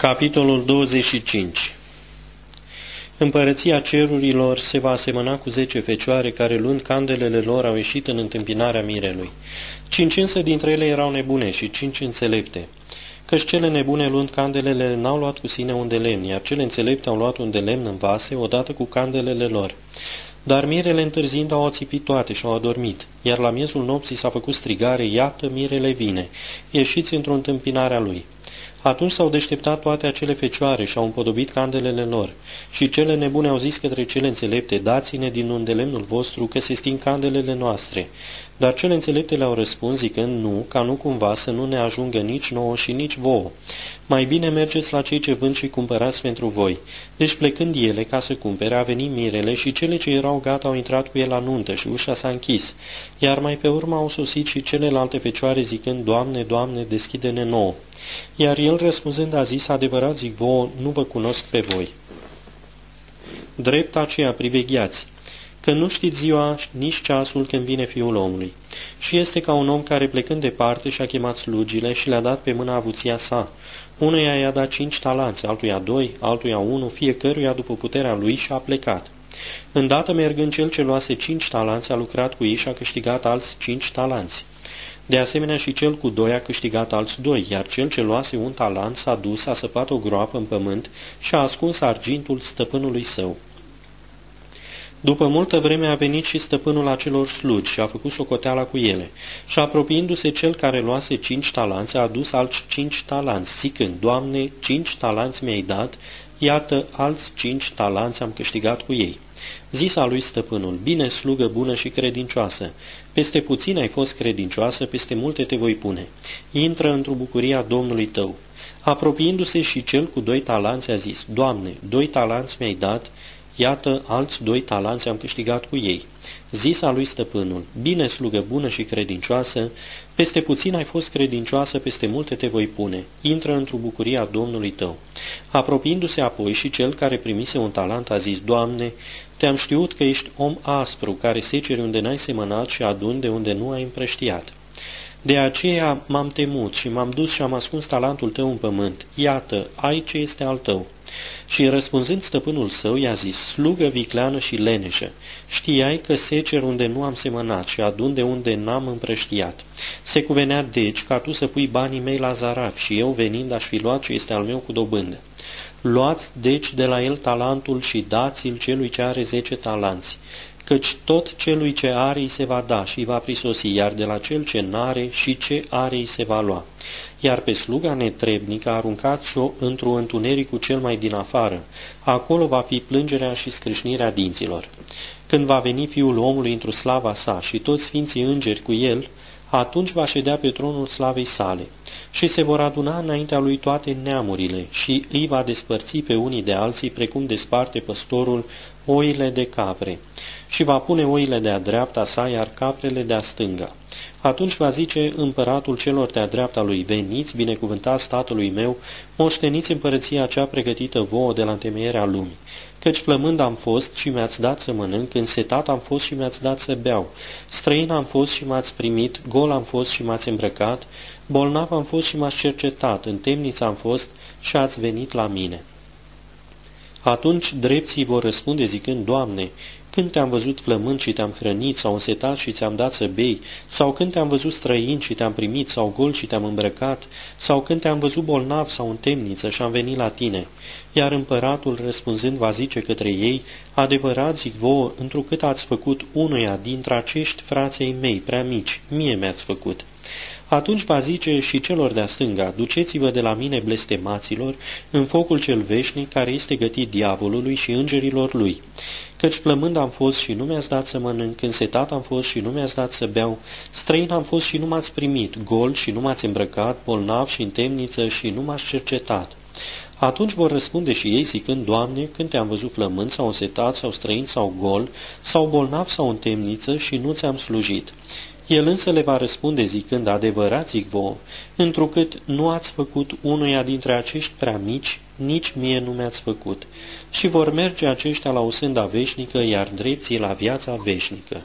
Capitolul 25 Împărăția cerurilor se va asemăna cu zece fecioare care, luând candelele lor, au ieșit în întâmpinarea mirelui. Cinci însă dintre ele erau nebune și cinci înțelepte. Căci cele nebune, luând candelele, n-au luat cu sine un de lemn, iar cele înțelepte au luat un de lemn în vase, odată cu candelele lor. Dar mirele întârzind au ațipit toate și au adormit, iar la miezul nopții s-a făcut strigare, iată mirele vine, ieșiți într-o întâmpinare a lui. Atunci s-au deșteptat toate acele fecioare și au împodobit candelele lor. Și cele nebune au zis către cele înțelepte, dați-ne din unde lemnul vostru, că se sting candelele noastre. Dar cele înțelepte le-au răspuns zicând nu, ca nu cumva să nu ne ajungă nici nouă și nici vouă. Mai bine mergeți la cei ce vând și cumpărați pentru voi. Deci plecând ele ca să cumpere, a venit mirele și cele ce erau gata au intrat cu el la nuntă și ușa s-a închis. Iar mai pe urmă au sosit și celelalte fecioare zicând, Doamne, Doamne, deschide-ne nouă. Iar el răspunzând a zis, adevărat zic vouă, nu vă cunosc pe voi. Drept aceea privegheați, că nu știți ziua nici ceasul când vine Fiul omului. Și este ca un om care plecând departe și-a chemat slugile și le-a dat pe mâna avuția sa. Unuia i-a dat cinci talanți, altuia doi, altuia unu, fiecăruia după puterea lui și a plecat. Îndată mergând cel ce luase cinci talanți a lucrat cu ei și a câștigat alți cinci talanți. De asemenea și cel cu doi a câștigat alți doi, iar cel ce luase un talent s-a dus, a săpat o groapă în pământ și a ascuns argintul stăpânului său. După multă vreme a venit și stăpânul acelor slugi și a făcut socoteala cu ele. Și apropiindu-se cel care luase cinci talanți, a adus alți cinci talanți, zicând, Doamne, cinci talanți mi-ai dat, iată, alți cinci talanți am câștigat cu ei. Zisa lui stăpânul, bine slugă bună și credincioasă, peste puțin ai fost credincioasă, peste multe te voi pune. Intră într-o bucuria Domnului tău. Apropiindu-se și cel cu doi talanți a zis, Doamne, doi talanți mi-ai dat, iată, alți doi talanți am câștigat cu ei. Zisa lui stăpânul, bine slugă bună și credincioasă, peste puțin ai fost credincioasă, peste multe te voi pune. Intră într-o bucuria Domnului tău. Apropiindu-se apoi și cel care primise un talent a zis, Doamne, te-am știut că ești om aspru, care seceri unde n-ai semănat și adun de unde nu ai împrăștiat. De aceea m-am temut și m-am dus și am ascuns talentul tău în pământ. Iată, ai ce este al tău. Și răspunzând stăpânul său, i-a zis, slugă vicleană și leneșă, știai că secer unde nu am semănat și adun de unde n-am împrăștiat. Se cuvenea deci ca tu să pui banii mei la zaraf și eu venind aș fi luat ce este al meu cu dobândă. Luați deci de la el talentul și dați-l celui ce are zece talanți, căci tot celui ce are îi se va da și îi va prisosi, iar de la cel ce n-are și ce are îi se va lua. Iar pe sluga netrebnică aruncați-o într-o întuneric cu cel mai din afară. Acolo va fi plângerea și scrâșnirea dinților. Când va veni Fiul omului într-o slava sa și toți sfinții îngeri cu el, atunci va ședea pe tronul slavei sale și se vor aduna înaintea lui toate neamurile și îi va despărți pe unii de alții precum desparte păstorul oile de capre și va pune oile de-a dreapta sa, iar caprele de-a stânga. Atunci va zice împăratul celor de-a dreapta lui, veniți, binecuvântați tatălui meu, moșteniți împărăția cea pregătită vouă de la întemeierea lumii. Căci plămând am fost și mi-ați dat să mănânc, însetat am fost și mi-ați dat să beau, străin am fost și m-ați primit, gol am fost și m-ați îmbrăcat, bolnav am fost și m-ați cercetat, în temniță am fost și ați venit la mine. Atunci drepții vor răspunde zicând, Doamne, când te-am văzut flămând și te-am hrănit, sau însetat și ți-am dat să bei, sau când te-am văzut străin și te-am primit, sau gol și te-am îmbrăcat, sau când te-am văzut bolnav sau în temniță și am venit la tine. Iar împăratul răspunzând va zice către ei, adevărat zic vouă, întrucât ați făcut unuia dintre acești frații mei prea mici, mie mi-ați făcut. Atunci va zice și celor de-a stânga, duceți-vă de la mine blestemaților în focul cel veșnic care este gătit diavolului și îngerilor lui. Căci plămând am fost și nu mi-ați dat să mănânc, însetat am fost și nu mi-ați dat să beau, străin am fost și nu m-ați primit, gol și nu m-ați îmbrăcat, bolnav și în temniță și nu m-ați cercetat. Atunci vor răspunde și ei zicând, Doamne, când te-am văzut flământ sau însetat sau străin sau gol sau bolnav sau în temniță și nu ți-am slujit. El însă le va răspunde zicând, adevărat zic vouă, întrucât nu ați făcut unuia dintre acești prea mici, nici mie nu mi-ați făcut. Și vor merge aceștia la o sânda veșnică, iar drepții la viața veșnică.